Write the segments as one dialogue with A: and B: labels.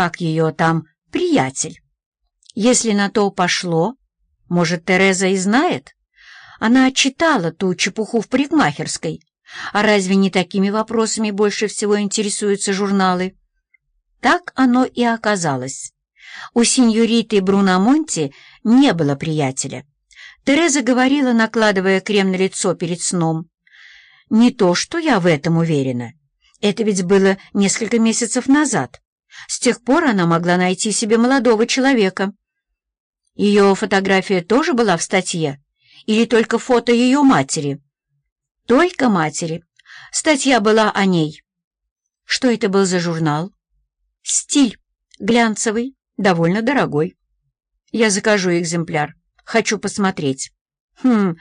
A: как ее там, приятель. Если на то пошло, может, Тереза и знает? Она читала ту чепуху в парикмахерской. А разве не такими вопросами больше всего интересуются журналы? Так оно и оказалось. У сеньориты Бруномонти не было приятеля. Тереза говорила, накладывая крем на лицо перед сном. «Не то, что я в этом уверена. Это ведь было несколько месяцев назад. С тех пор она могла найти себе молодого человека». Ее фотография тоже была в статье? Или только фото ее матери? Только матери. Статья была о ней. Что это был за журнал? Стиль. Глянцевый, довольно дорогой. Я закажу экземпляр. Хочу посмотреть. Хм,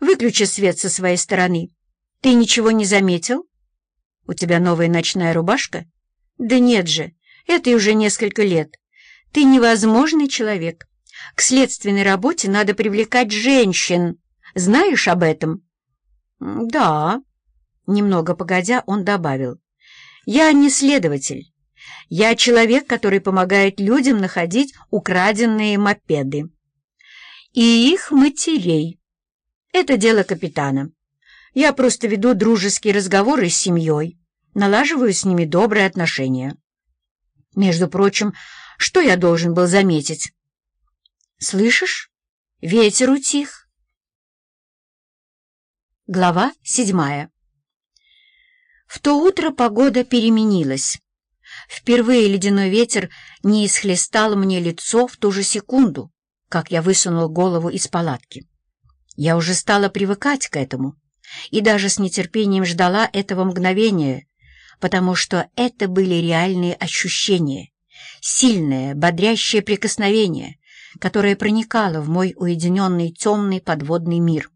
A: выключи свет со своей стороны. Ты ничего не заметил? У тебя новая ночная рубашка? Да нет же, это уже несколько лет. Ты невозможный человек. К следственной работе надо привлекать женщин. Знаешь об этом? Да. Немного погодя, он добавил. Я не следователь. Я человек, который помогает людям находить украденные мопеды. И их матерей. Это дело капитана. Я просто веду дружеские разговоры с семьей, налаживаю с ними добрые отношения. Между прочим, что я должен был заметить? Слышишь? Ветер утих. Глава седьмая. В то утро погода переменилась. Впервые ледяной ветер не исхлестал мне лицо в ту же секунду, как я высунул голову из палатки. Я уже стала привыкать к этому и даже с нетерпением ждала этого мгновения, потому что это были реальные ощущения, сильное, бодрящее прикосновение — которая проникала в мой уединенный темный подводный мир.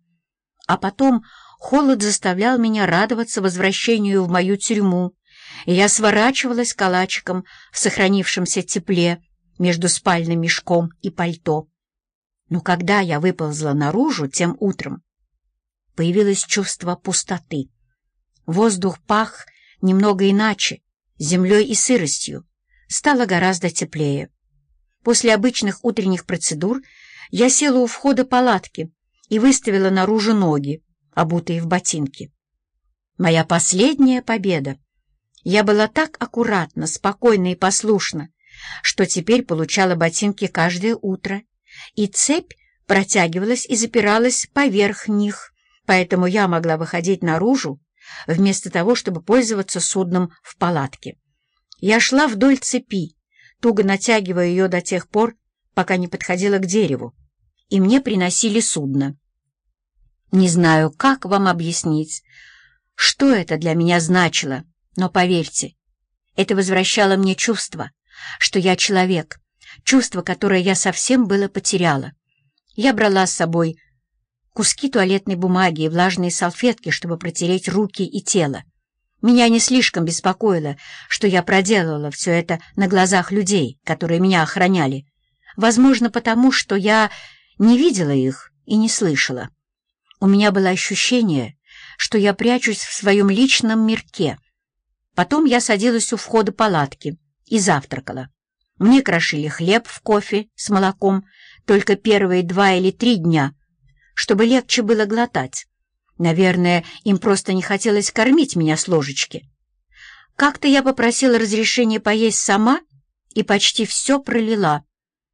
A: А потом холод заставлял меня радоваться возвращению в мою тюрьму, и я сворачивалась калачиком в сохранившемся тепле между спальным мешком и пальто. Но когда я выползла наружу тем утром, появилось чувство пустоты. Воздух пах немного иначе, землей и сыростью, стало гораздо теплее. После обычных утренних процедур я села у входа палатки и выставила наружу ноги, обутые в ботинки. Моя последняя победа. Я была так аккуратна, спокойна и послушна, что теперь получала ботинки каждое утро, и цепь протягивалась и запиралась поверх них, поэтому я могла выходить наружу, вместо того, чтобы пользоваться судном в палатке. Я шла вдоль цепи, туго натягивая ее до тех пор, пока не подходила к дереву, и мне приносили судно. Не знаю, как вам объяснить, что это для меня значило, но поверьте, это возвращало мне чувство, что я человек, чувство, которое я совсем было потеряла. Я брала с собой куски туалетной бумаги и влажные салфетки, чтобы протереть руки и тело. Меня не слишком беспокоило, что я проделала все это на глазах людей, которые меня охраняли. Возможно, потому что я не видела их и не слышала. У меня было ощущение, что я прячусь в своем личном мирке. Потом я садилась у входа палатки и завтракала. Мне крошили хлеб в кофе с молоком только первые два или три дня, чтобы легче было глотать. Наверное, им просто не хотелось кормить меня с ложечки. Как-то я попросила разрешения поесть сама и почти все пролила.